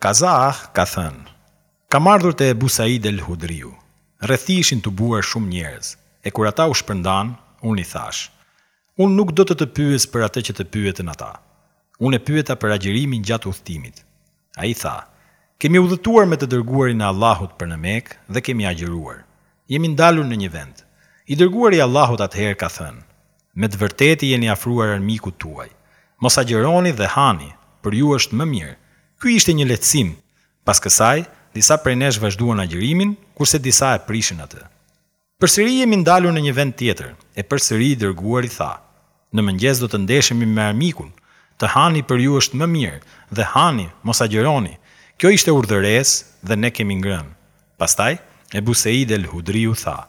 Kazah ka thënë, Kam ardhur te Ebu Said el-Hudriu. Rreth tij ishin tubuar shumë njerëz, e kur ata u shpërndanë, unë i thashë, Unë nuk do të të pyes për atë që të pyetën ata. Unë e pyeta për agjërimin gjatë udhëtimit. Ai tha, Kemi udhëtuar me të Dërguarin e Allahut për në Mekë dhe kemi agjëruar. Jemi ndalur në një vend. I Dërguari i Allahut atëherë ka thënë, Me të vërtetë i jeni afruar armikut tuaj. Mos agjëroni dhe hani, për ju është më mirë. Ky ishte një lehtësim. Pas kësaj, disa prej nesh vazhduan agjërimin, kurse disa e prishin atë. Përsëri jemi ndalur në një vend tjetër, e përsëri i Dërguari tha, Në mëngjes do të ndeshemi me armikun, të hani për ju është më mirë, dhe hani, mos agjëroni, kjo ishte urdhëresë dhe ne kemi ngrënë. Pastaj, Ebu Se'id el-Hudriu tha,